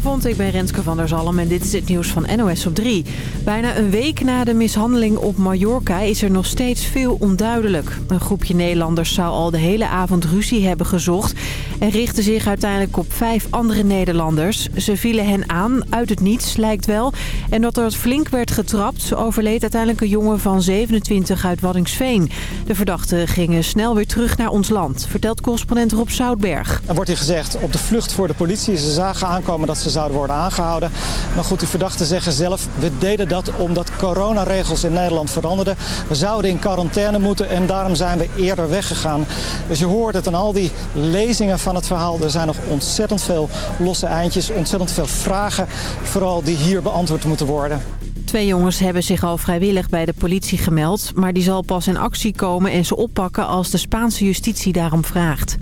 Goedenavond, ik ben Renske van der Zalm en dit is het nieuws van NOS op 3. Bijna een week na de mishandeling op Mallorca is er nog steeds veel onduidelijk. Een groepje Nederlanders zou al de hele avond ruzie hebben gezocht... en richtte zich uiteindelijk op vijf andere Nederlanders. Ze vielen hen aan, uit het niets lijkt wel. En dat er flink werd getrapt, overleed uiteindelijk een jongen van 27 uit Waddingsveen. De verdachten gingen snel weer terug naar ons land, vertelt correspondent Rob Zoutberg. Er wordt hier gezegd op de vlucht voor de politie. Ze zagen aankomen dat ze zouden worden aangehouden. Maar goed, die verdachten zeggen zelf, we deden dat omdat coronaregels in Nederland veranderden. We zouden in quarantaine moeten en daarom zijn we eerder weggegaan. Dus je hoort het aan al die lezingen van het verhaal. Er zijn nog ontzettend veel losse eindjes, ontzettend veel vragen. Vooral die hier beantwoord moeten worden. Twee jongens hebben zich al vrijwillig bij de politie gemeld... maar die zal pas in actie komen en ze oppakken als de Spaanse justitie daarom vraagt.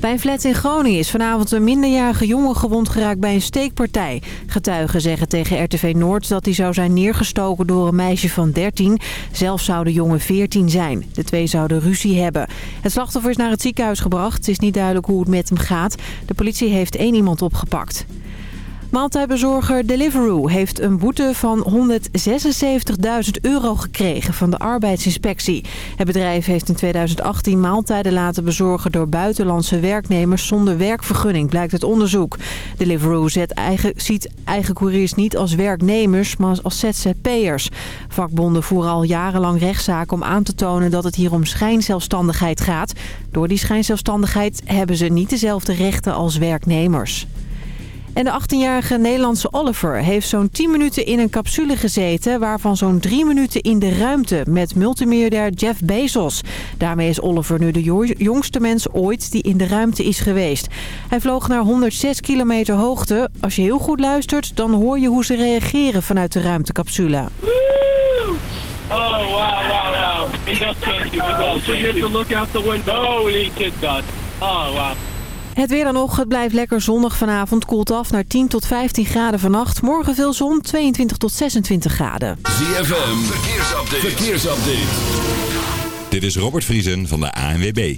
Bij een flat in Groningen is vanavond een minderjarige jongen gewond geraakt bij een steekpartij. Getuigen zeggen tegen RTV Noord dat hij zou zijn neergestoken door een meisje van 13. Zelf zou de jongen 14 zijn. De twee zouden ruzie hebben. Het slachtoffer is naar het ziekenhuis gebracht. Het is niet duidelijk hoe het met hem gaat. De politie heeft één iemand opgepakt. Maaltijdbezorger Deliveroo heeft een boete van 176.000 euro gekregen van de arbeidsinspectie. Het bedrijf heeft in 2018 maaltijden laten bezorgen door buitenlandse werknemers zonder werkvergunning, blijkt het onderzoek. Deliveroo zet eigen, ziet eigen couriers niet als werknemers, maar als ZZP'ers. Vakbonden voeren al jarenlang rechtszaken om aan te tonen dat het hier om schijnzelfstandigheid gaat. Door die schijnzelfstandigheid hebben ze niet dezelfde rechten als werknemers. En de 18-jarige Nederlandse Oliver heeft zo'n 10 minuten in een capsule gezeten... waarvan zo'n 3 minuten in de ruimte met multimiljardair Jeff Bezos. Daarmee is Oliver nu de jongste mens ooit die in de ruimte is geweest. Hij vloog naar 106 kilometer hoogte. Als je heel goed luistert, dan hoor je hoe ze reageren vanuit de ruimtecapsule. Oh, wow, wow, wow. Change you. Look out the window. Holy shit, God. Oh, wow. Het weer dan nog. Het blijft lekker zonnig vanavond. Koelt af naar 10 tot 15 graden vannacht. Morgen veel zon, 22 tot 26 graden. ZFM, verkeersupdate. verkeersupdate. Dit is Robert Vriesen van de ANWB.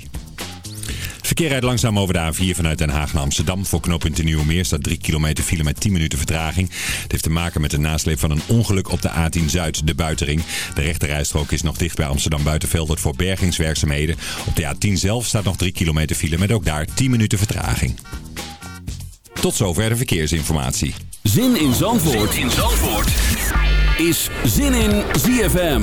Verkeer rijdt langzaam over de A4 vanuit Den Haag naar Amsterdam. Voor knooppunt de Nieuwe Meer staat 3 kilometer file met 10 minuten vertraging. Het heeft te maken met de nasleep van een ongeluk op de A10 Zuid, de buitering. De rechterrijstrook is nog dicht bij Amsterdam Buitenveldert voor bergingswerkzaamheden. Op de A10 zelf staat nog 3 kilometer file met ook daar 10 minuten vertraging. Tot zover de verkeersinformatie. Zin in Zandvoort, zin in Zandvoort. is Zin in ZFM.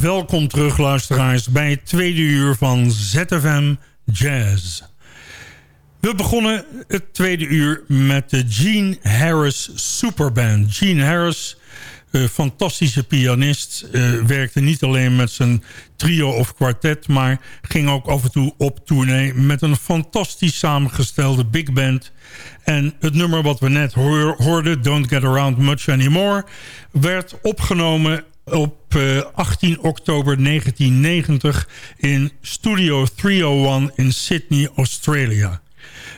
Welkom terug luisteraars bij het tweede uur van ZFM Jazz. We begonnen het tweede uur met de Gene Harris Superband. Gene Harris, fantastische pianist, uh, werkte niet alleen met zijn trio of kwartet... maar ging ook af en toe op tournee met een fantastisch samengestelde big band. En het nummer wat we net hoorden, Don't Get Around Much Anymore... werd opgenomen op 18 eh, oktober 1990 in Studio 301 in Sydney, Australia.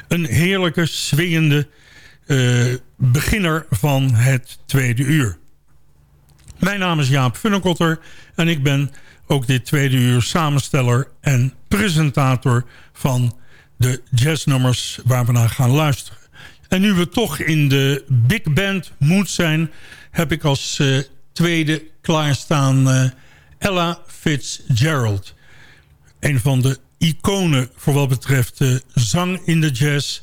Een heerlijke, swingende uh, beginner van het tweede uur. Mijn naam is Jaap Funnekotter en ik ben ook dit tweede uur samensteller en presentator van de jazznummers waar we naar gaan luisteren. En nu we toch in de big band mood zijn, heb ik als uh, tweede klaarstaan uh, Ella Fitzgerald. Een van de iconen voor wat betreft uh, zang in de jazz.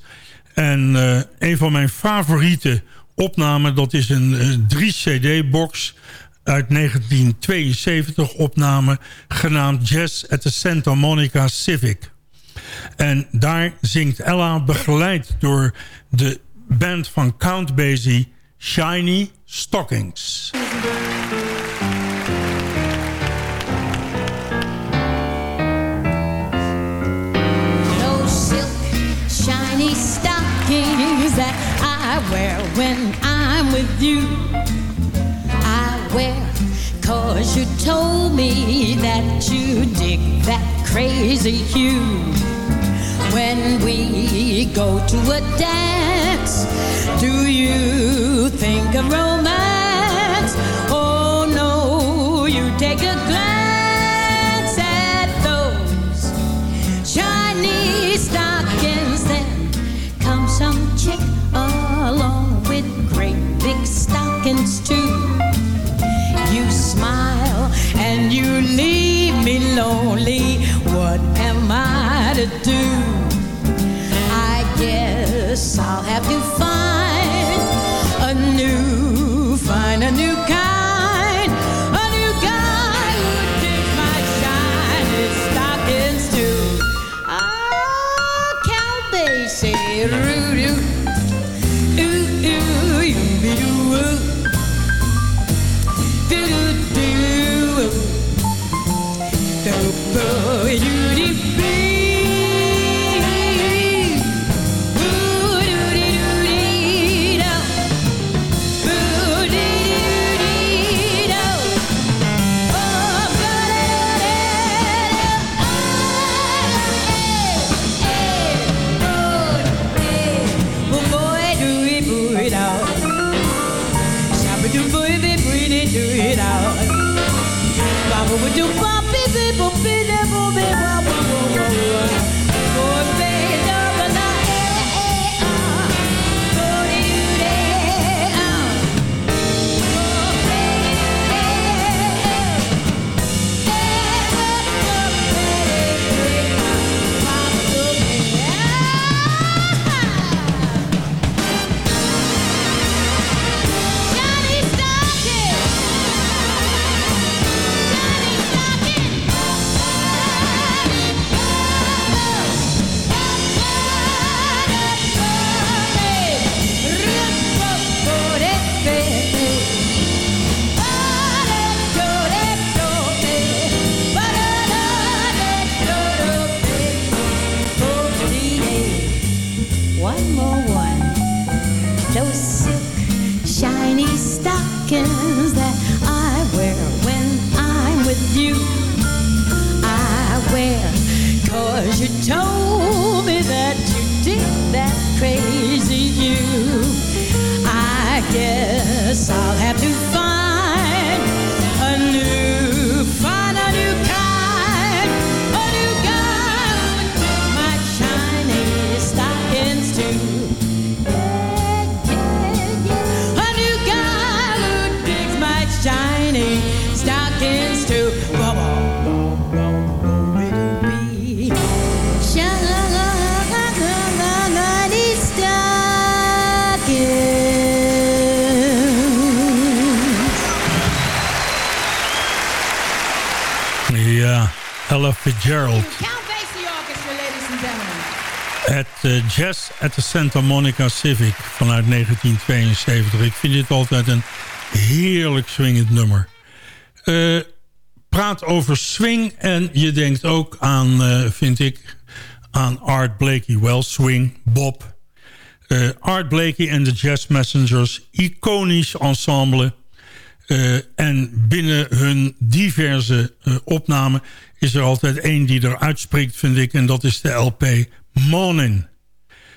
En uh, een van mijn favoriete opnamen, dat is een 3-cd-box uit 1972 opname... genaamd Jazz at the Santa Monica Civic. En daar zingt Ella begeleid door de band van Count Basie... Shiny Stockings. No silk, shiny stockings that I wear when I'm with you. I wear cause you told me that you dig that crazy hue. When we go to a dance, do you think of romance? Oh no, you take a glance at those shiny stockings. Then come some chick along with great big stockings too. You smile and you leave me lonely. I'll have to find baby, breathe it, do it out. Baba would do, bop, baby, Het uh, Jazz at the Santa Monica Civic vanuit 1972. Ik vind dit altijd een heerlijk swingend nummer. Uh, praat over swing en je denkt ook aan, uh, vind ik, aan Art Blakey. Well, swing, Bob. Art Blakey en de Jazz Messengers, iconisch ensemble. En binnen hun diverse opnamen is er altijd één die er uitspreekt, vind ik. En dat is de LP Morning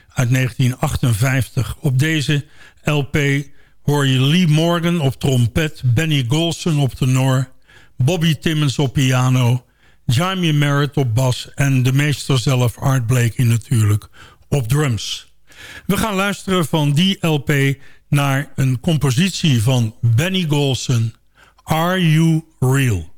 uit 1958. Op deze LP hoor je Lee Morgan op trompet... Benny Golson op tenor... Bobby Timmons op piano... Jamie Merritt op bas... en de meester zelf, Art Blakey natuurlijk, op drums. We gaan luisteren van die LP naar een compositie van Benny Golson... Are You Real?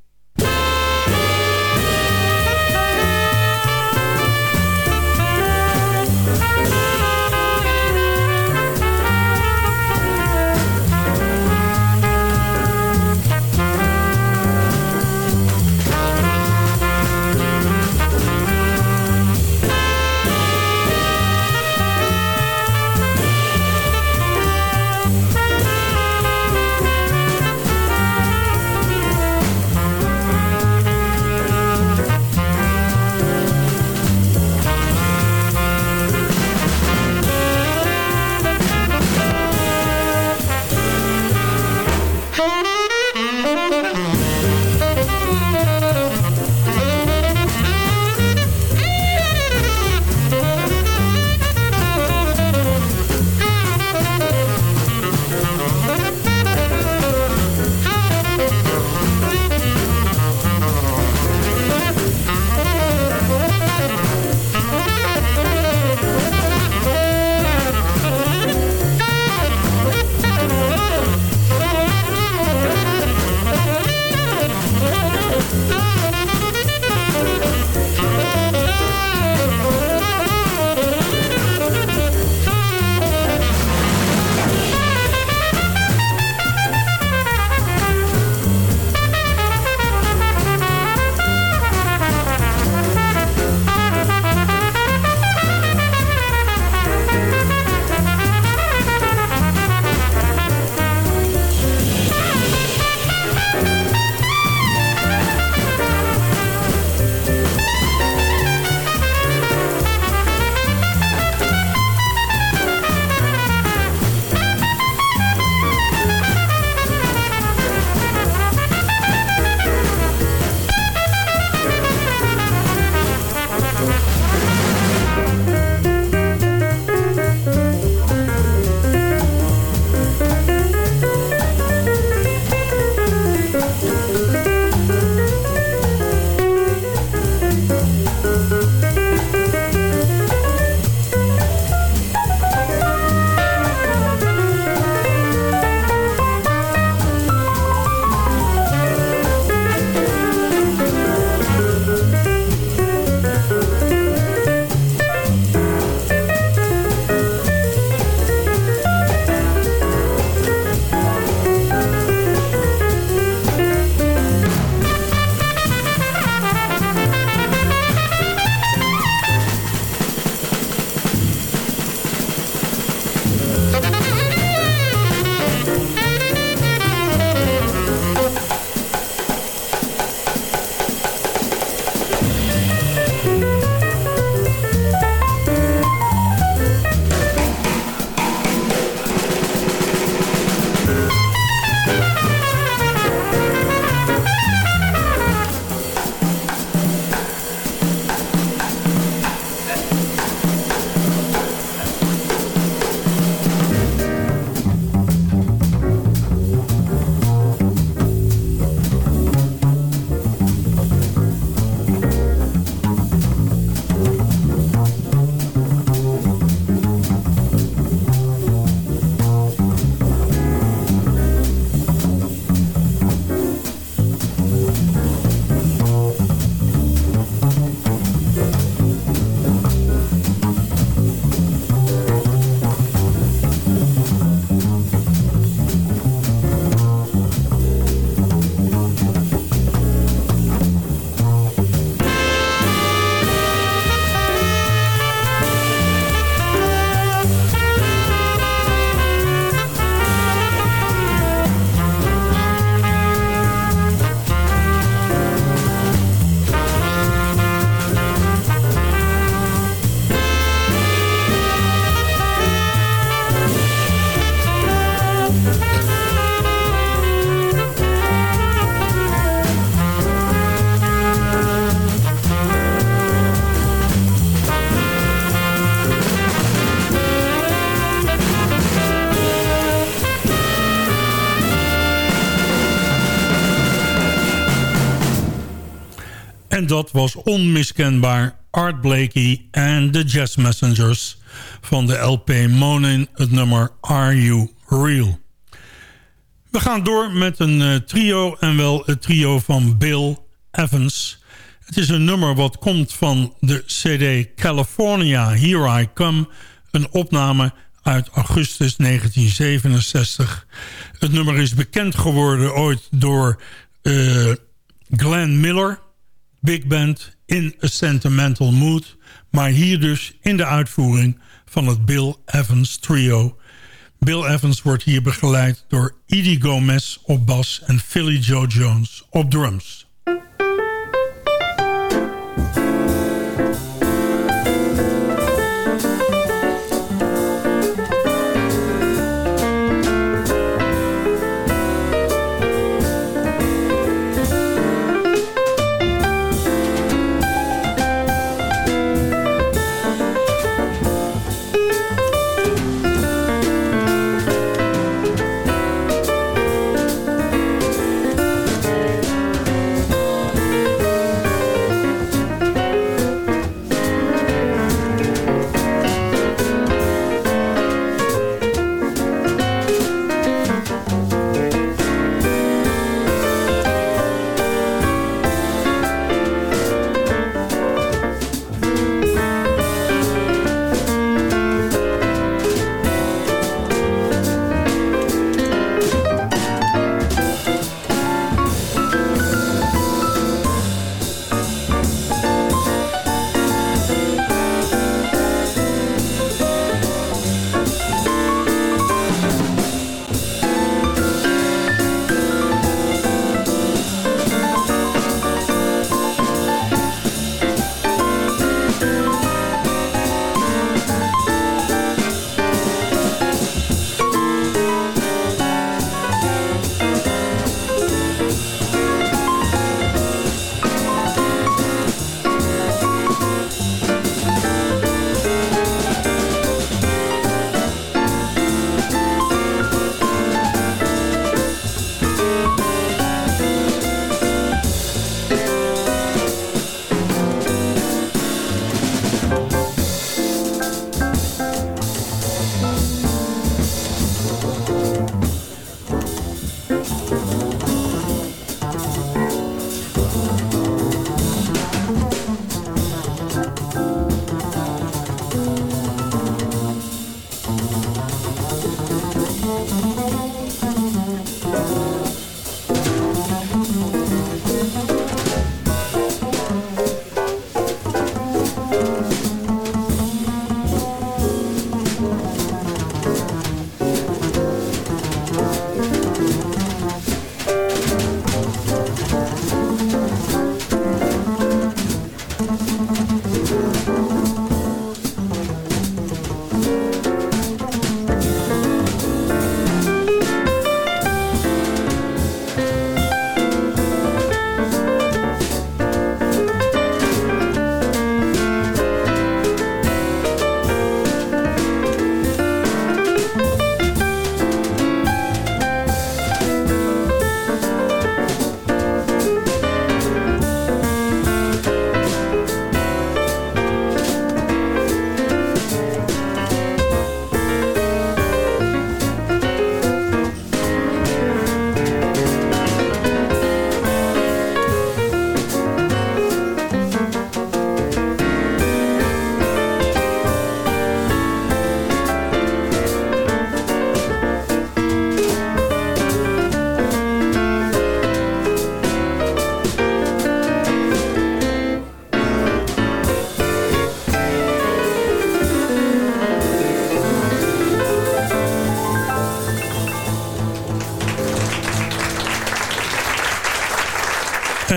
En dat was onmiskenbaar Art Blakey en de Jazz Messengers van de LP Monin, het nummer Are You Real? We gaan door met een uh, trio en wel het trio van Bill Evans. Het is een nummer wat komt van de CD California Here I Come, een opname uit augustus 1967. Het nummer is bekend geworden ooit door uh, Glenn Miller, Big Band in a Sentimental Mood. Maar hier dus in de uitvoering van het Bill Evans Trio. Bill Evans wordt hier begeleid door Edie Gomez op bas en Philly Joe Jones op drums.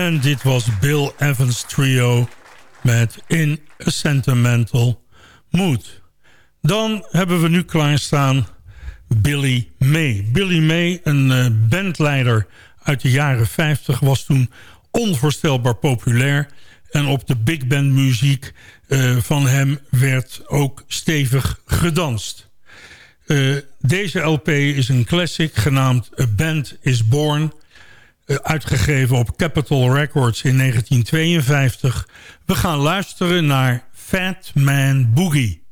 En dit was Bill Evans Trio met In a Sentimental Mood. Dan hebben we nu klaarstaan Billy May. Billy May, een uh, bandleider uit de jaren 50, was toen onvoorstelbaar populair. En op de big band muziek uh, van hem werd ook stevig gedanst. Uh, deze LP is een classic genaamd A Band is Born... eh, uitgegeven op Capitol Records in 1952. We gaan luisteren naar Fat Man Boogie.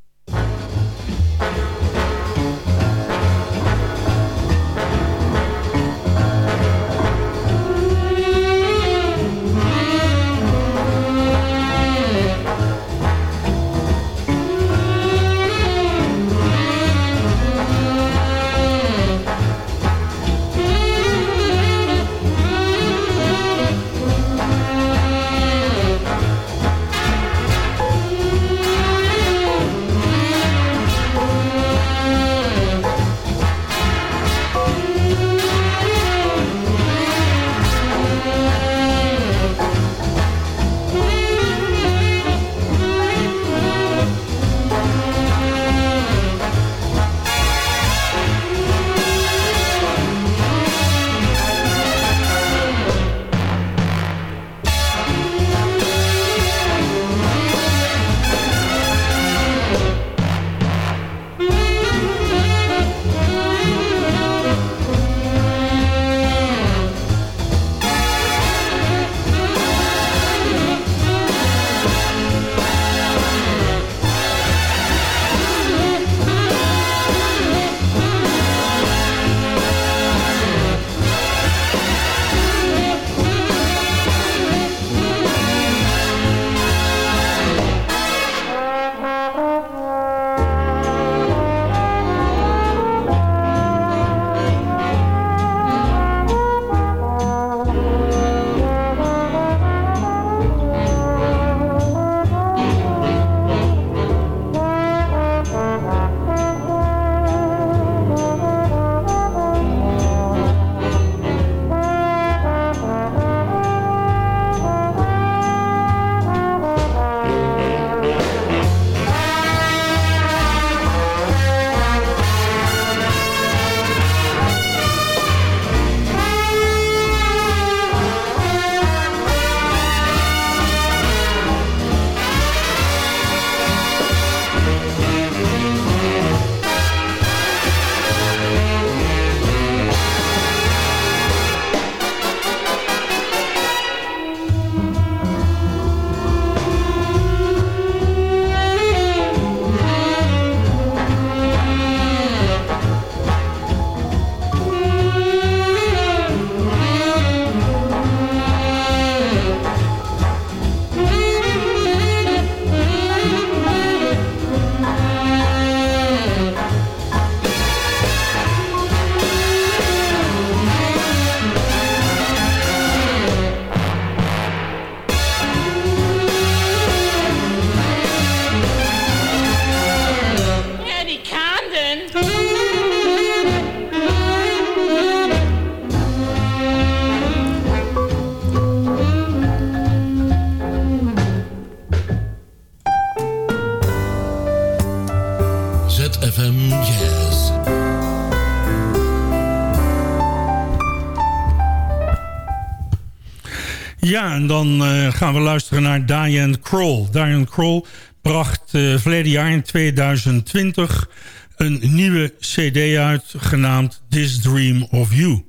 En dan eh, gaan we luisteren naar Diane Kroll. Diane Kroll bracht uh, verleden jaar in 2020 een nieuwe cd uit... genaamd This Dream of You.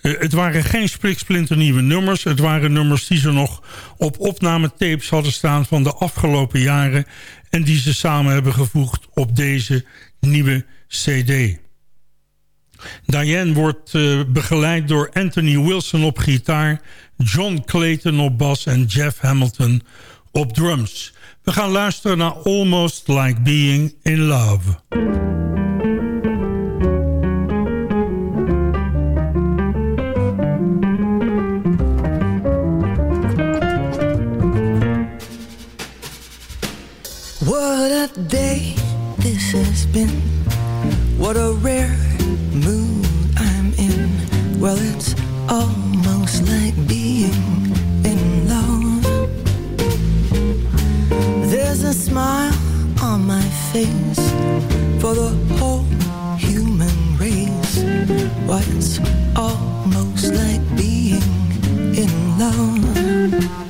Eh, het waren geen spliksplinternieuwe nummers. Het waren nummers die ze nog op opnametapes hadden staan... van de afgelopen jaren... en die ze samen hebben gevoegd op deze nieuwe cd. Diane wordt begeleid door Anthony Wilson op gitaar... John Clayton op bas en Jeff Hamilton op drums. We gaan luisteren naar Almost Like Being in Love. What a day this has been. What a rare mood I'm in. Well, it's almost like being in love. There's a smile on my face for the whole human race. Why, it's almost like being in love.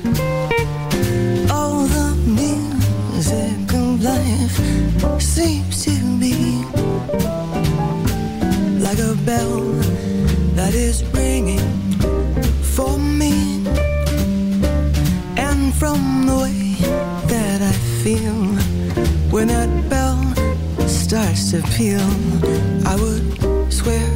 appeal, I would swear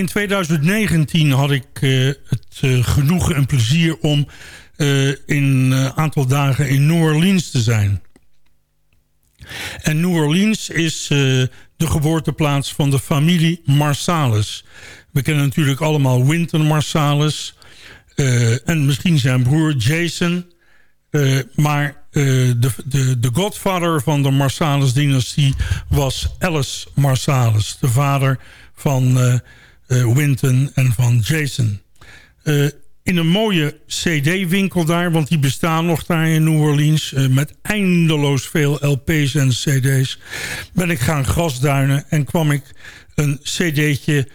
In 2019 had ik eh, het eh, genoegen en plezier om eh, in een aantal dagen in New Orleans te zijn. En New Orleans is de geboorteplaats van de familie Marsalis. We kennen natuurlijk allemaal Wynton Marsalis... en misschien zijn broer Jason... Maar de, de, de godfather van de Marsalis-dynastie was Alice Marsalis. De vader van eh Wynton en van Jason. Eh, in een mooie cd-winkel daar, want die bestaan nog daar in New Orleans... eh, met eindeloos veel LP's en cd's... ben ik gaan grasduinen en kwam ik een cd'tje...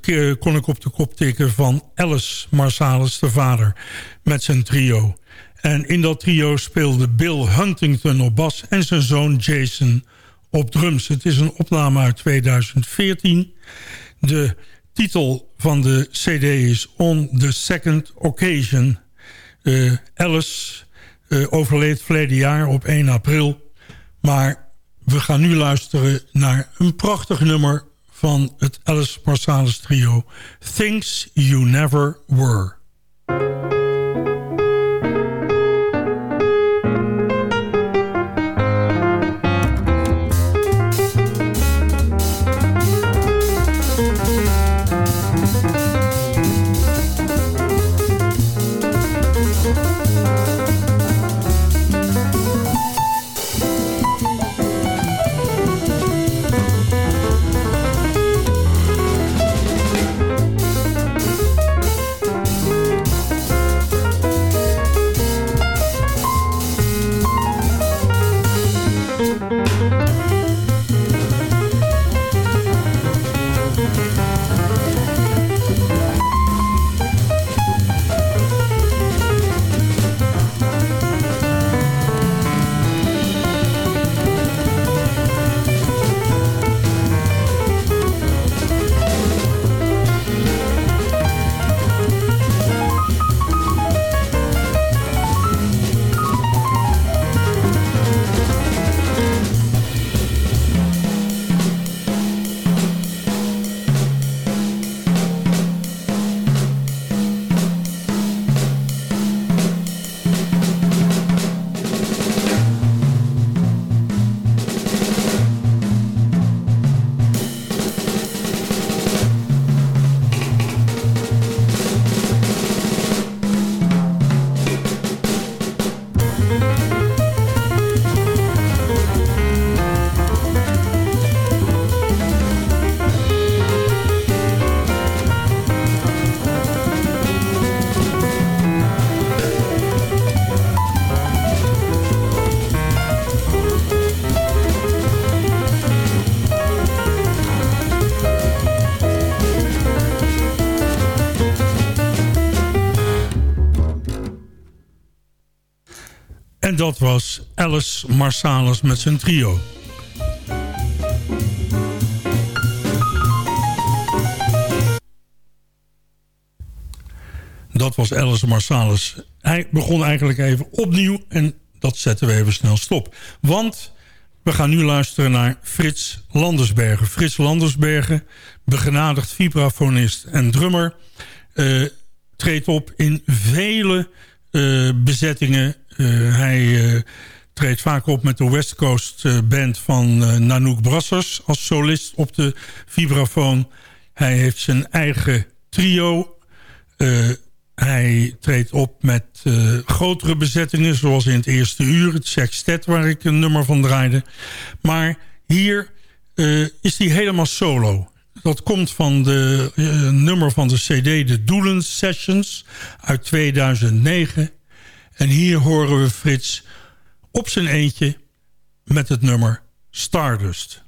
ke- kon ik op de kop tikken van Alice Marsalis, de vader, met zijn trio. En in dat trio speelde Bill Huntington op bas en zijn zoon Jason op drums. Het is een opname uit 2014. De titel van de cd is On the Second Occasion. Eh, Alice eh, overleed verleden jaar op 1 april. Maar we gaan nu luisteren naar een prachtig nummer van het Alice Marsalis trio. Things You Never Were. Dat was Alice Marsalis met zijn trio. Dat was Alice Marsalis. Hij begon eigenlijk even opnieuw en dat zetten we even snel stop. Want we gaan nu luisteren naar Frits Landersbergen. Frits Landersbergen, begenadigd vibrafonist en drummer... Uh, treedt op in vele uh, bezettingen. Uh, hij treedt vaak op met de West Coast Band van Nanook Brassers... als solist op de vibrafoon. Hij heeft zijn eigen trio... Hij treedt op met grotere bezettingen, zoals in het eerste uur. Het sextet, waar ik een nummer van draaide. Maar hier is hij helemaal solo. Dat komt van de nummer van de cd De Doelen Sessions uit 2009. En hier horen we Frits op zijn eentje met het nummer Stardust.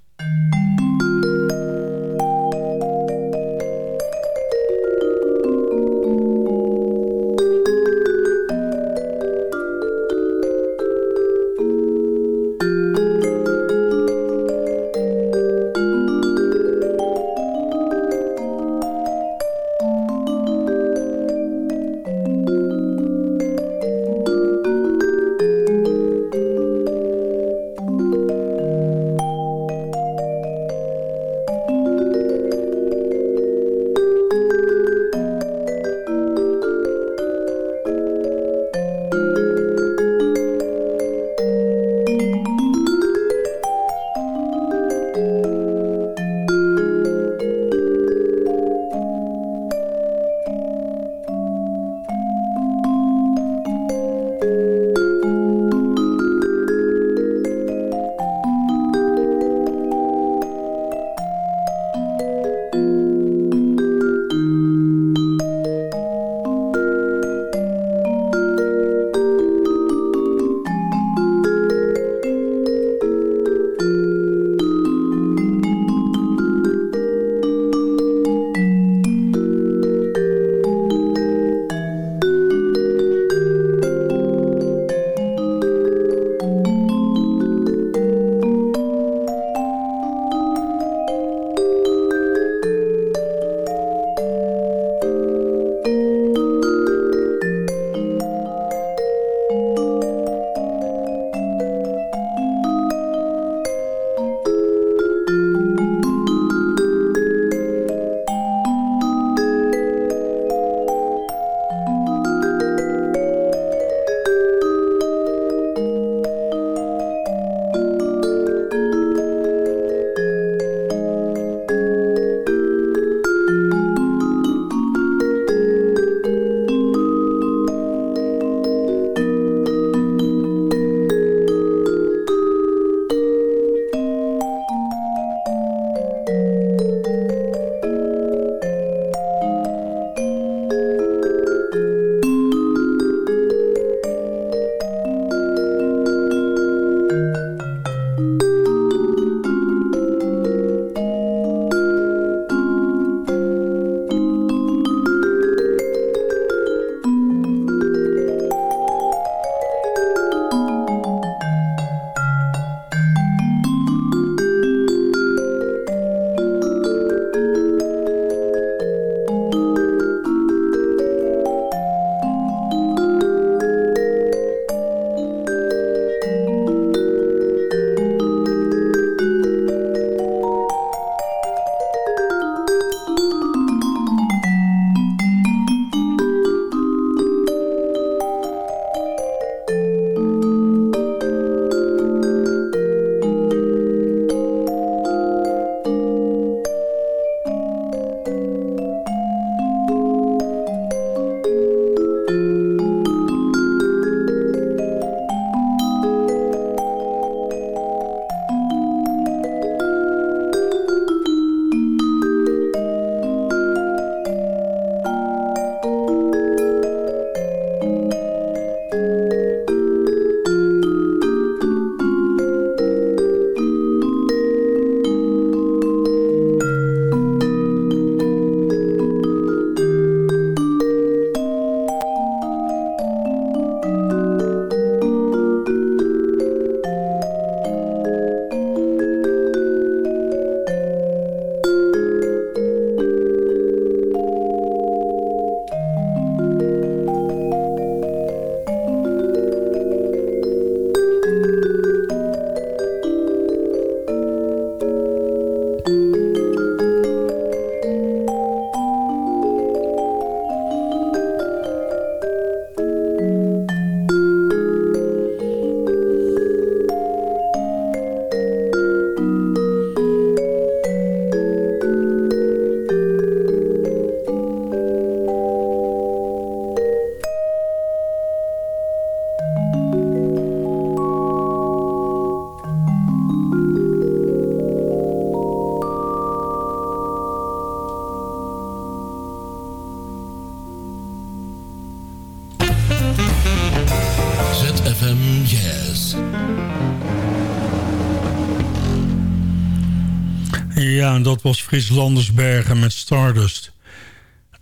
Was Landersbergen met Stardust.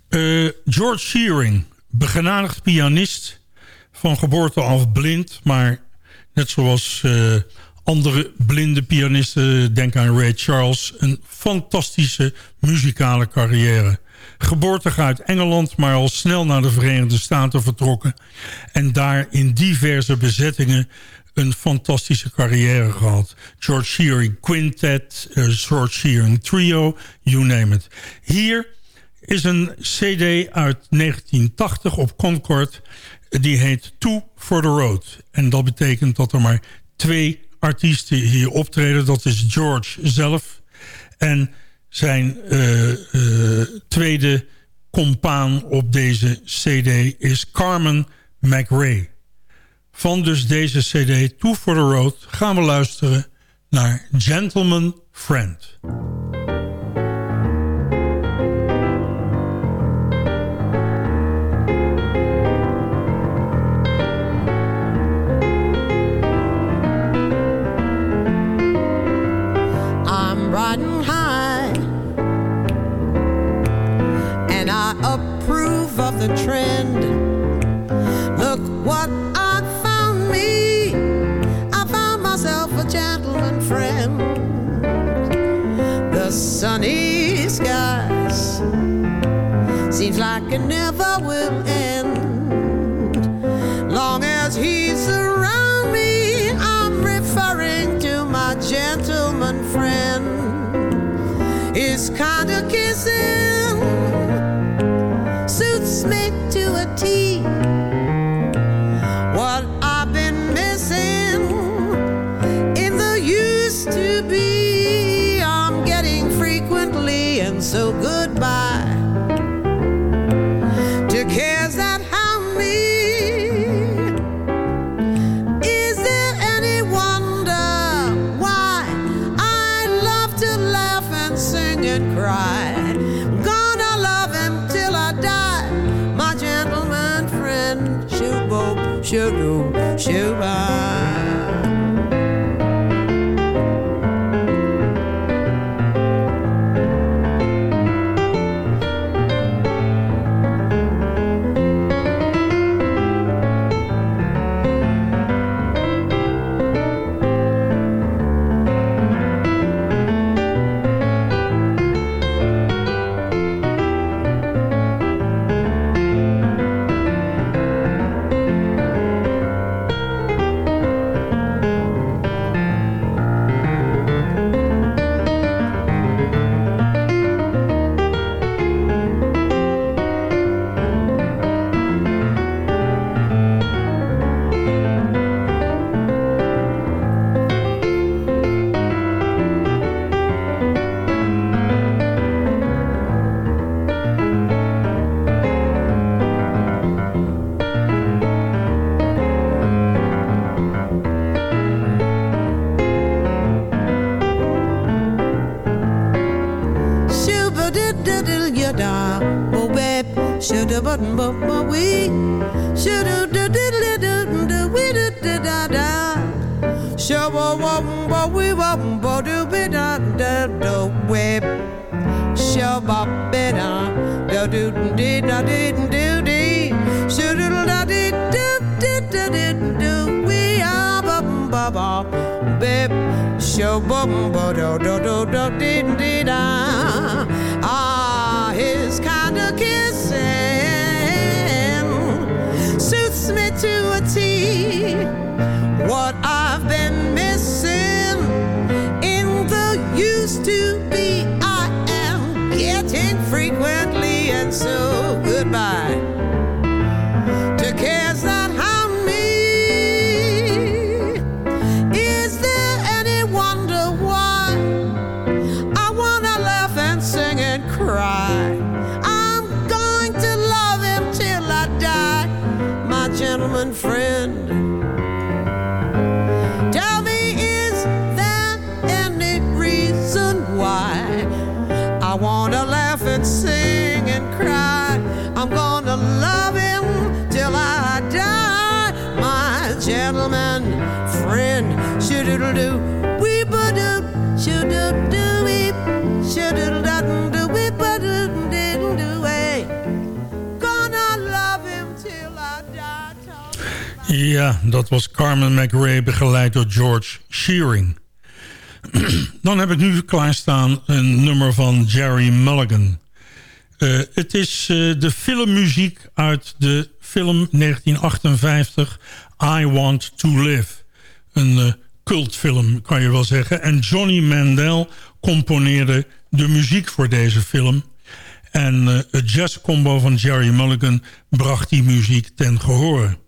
Uh, George Shearing, begenadigd pianist, van geboorte af blind... maar net zoals uh, andere blinde pianisten, denk aan Ray Charles... een fantastische muzikale carrière. Geboortig uit Engeland, maar al snel naar de Verenigde Staten vertrokken... en daar in diverse bezettingen een fantastische carrière gehad. George Shearing Quintet, uh, George Shearing Trio, you name it. Hier is een cd uit 1980 op Concord. Die heet Two for the Road. En dat betekent dat er maar twee artiesten hier optreden. Dat is George zelf en zijn uh, uh, tweede compaan op deze cd is Carmen McRae. Van dus deze cd Two for the Road gaan we luisteren naar Gentleman Friend. I'm riding of the trend. Sunny skies seems like it never will end. Long as he's around me, I'm referring to my gentleman friend. His kind Show bum ba do do do do dee dee da. Ah, his kind of kissing suits me to a T. What I've been missing in the used to be, I am getting frequently, and so Ja, dat was Carmen McRae, begeleid door George Shearing. Dan heb ik nu klaarstaan een nummer van Jerry Mulligan. Uh, het is uh, de filmmuziek uit de film 1958 I Want To Live. Een uh, cultfilm kan je wel zeggen. En Johnny Mandel componeerde de muziek voor deze film. En het jazzcombo van Jerry Mulligan bracht die muziek ten gehore.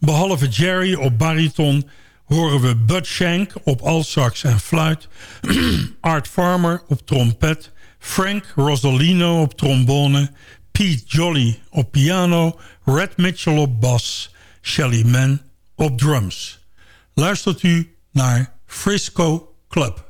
Behalve Jerry op bariton horen we Bud Shank op altsax en fluit... Art Farmer op trompet... Frank Rosolino op trombone... Pete Jolly op piano... Red Mitchell op bas... Shelly Mann op drums. Luistert u naar Frisco Club.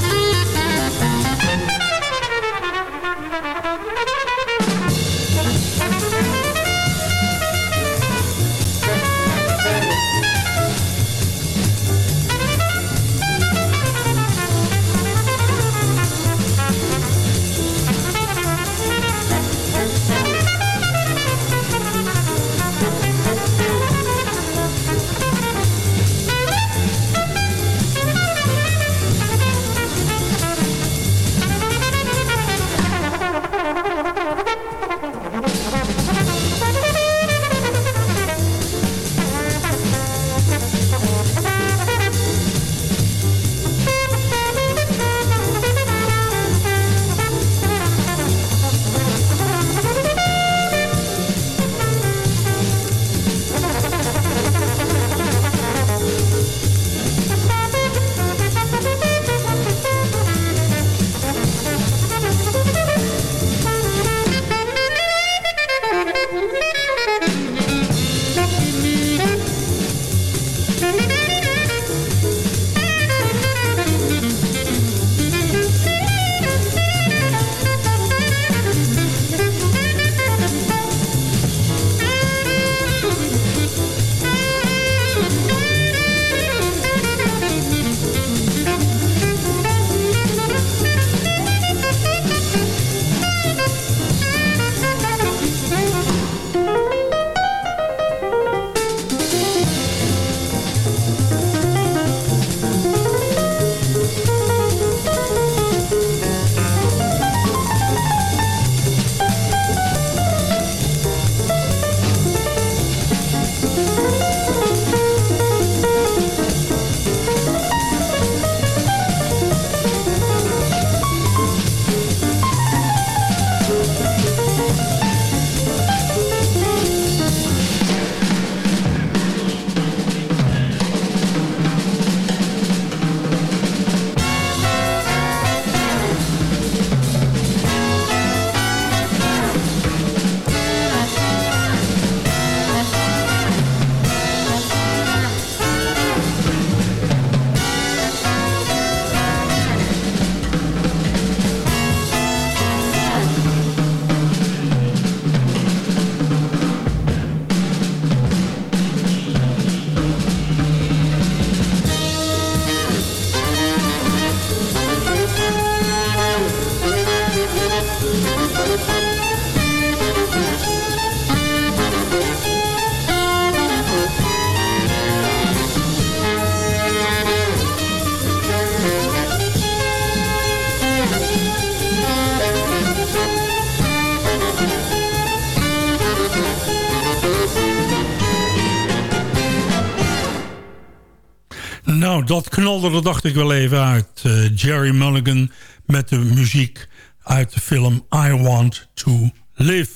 dat knalde er dacht ik wel even uit. Uh, Jerry Mulligan met de muziek uit de film I Want To Live.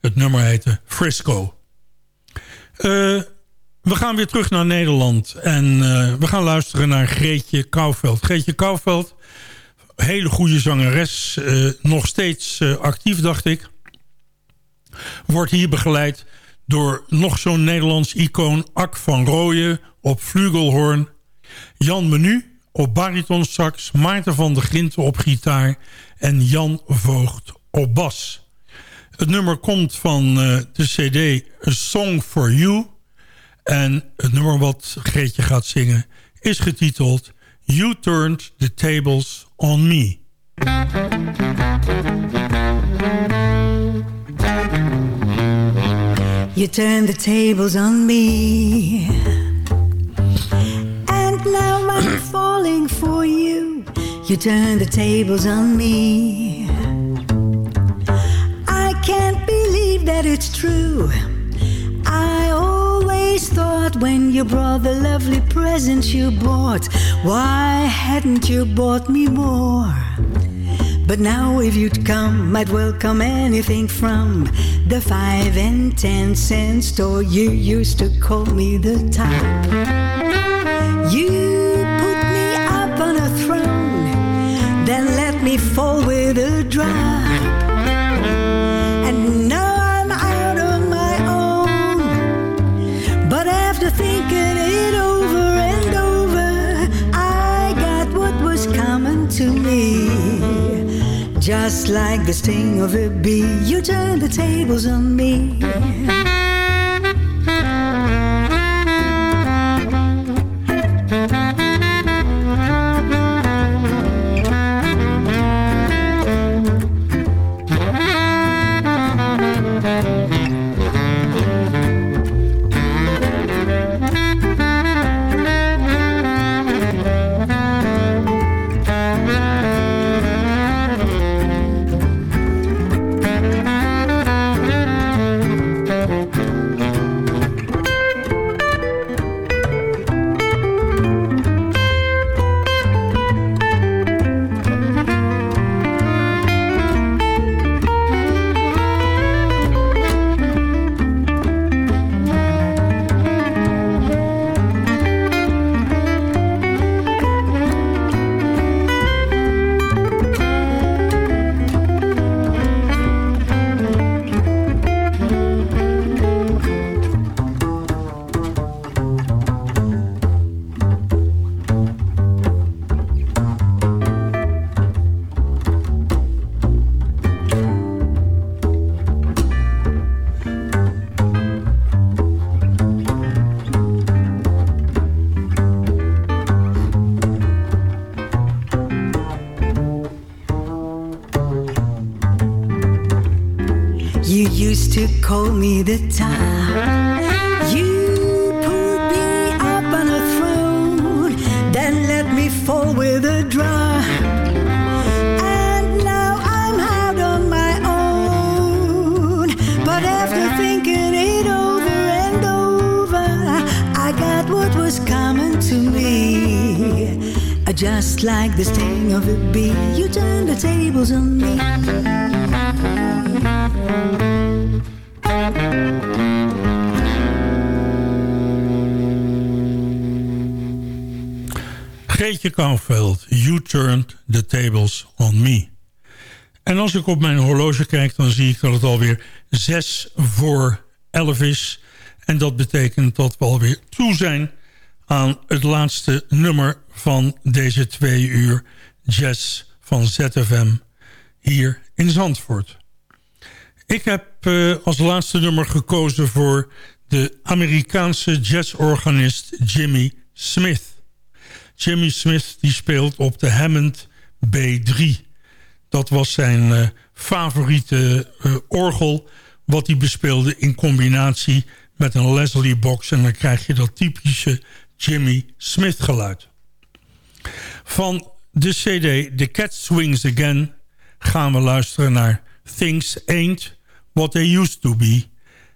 Het nummer heette Frisco. Uh, we gaan weer terug naar Nederland. En uh, we gaan luisteren naar Greetje Kouwveld. Greetje Kouwveld, hele goede zangeres. nog steeds actief, dacht ik. Wordt hier begeleid door nog zo'n Nederlands icoon... Ak van Rooyen op flugelhorn Jan Menu op baritonsax, Maarten van der Grinten op gitaar en Jan Voogd op bas. Het nummer komt van uh, de cd A Song for You. En het nummer wat Greetje gaat zingen is getiteld You Turned the Tables on Me. You turned the tables on me falling for you. You turn the tables on me. I can't believe that it's true. I always thought when you brought the lovely presents you bought, why hadn't you bought me more? But now if you'd come, I'd welcome anything from the five and ten cent store you used to call me the top. You me fall with a drop. And now I'm out on my own. But after thinking it over and over, I got what was coming to me. Just like the sting of a bee, you turned the tables on me. The time. You put me up on a throne, then let me fall with a drop. And now I'm out on my own. But after thinking it over and over, I got what was coming to me. I just like the Kouwveld, You Turned the Tables on Me. En als ik op mijn horloge kijk, dan zie ik dat het alweer 6 voor 11 is. En dat betekent dat we alweer toe zijn aan het laatste nummer van deze twee uur jazz van ZFM hier in Zandvoort. Ik heb uh, als laatste nummer gekozen voor de Amerikaanse jazzorganist Jimmy Smith. Jimmy Smith die speelt op de Hammond B3. Dat was zijn uh, favoriete uh, orgel wat hij bespeelde in combinatie met een Leslie box. En dan krijg je dat typische Jimmy Smith geluid. Van de cd The Cat Swings Again gaan we luisteren naar Things Ain't What They Used To Be.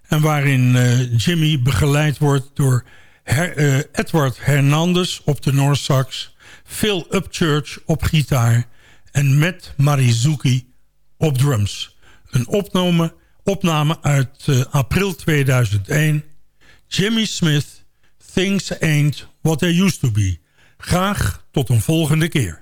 En waarin uh, Jimmy begeleid wordt door Uh, Edward Hernandez op de Noorsax... Phil Upchurch op gitaar... en Matt Marizuki op drums. Een opname, opname uit uh, april 2001. Jimmy Smith, Things Ain't What They Used To Be. Graag tot een volgende keer.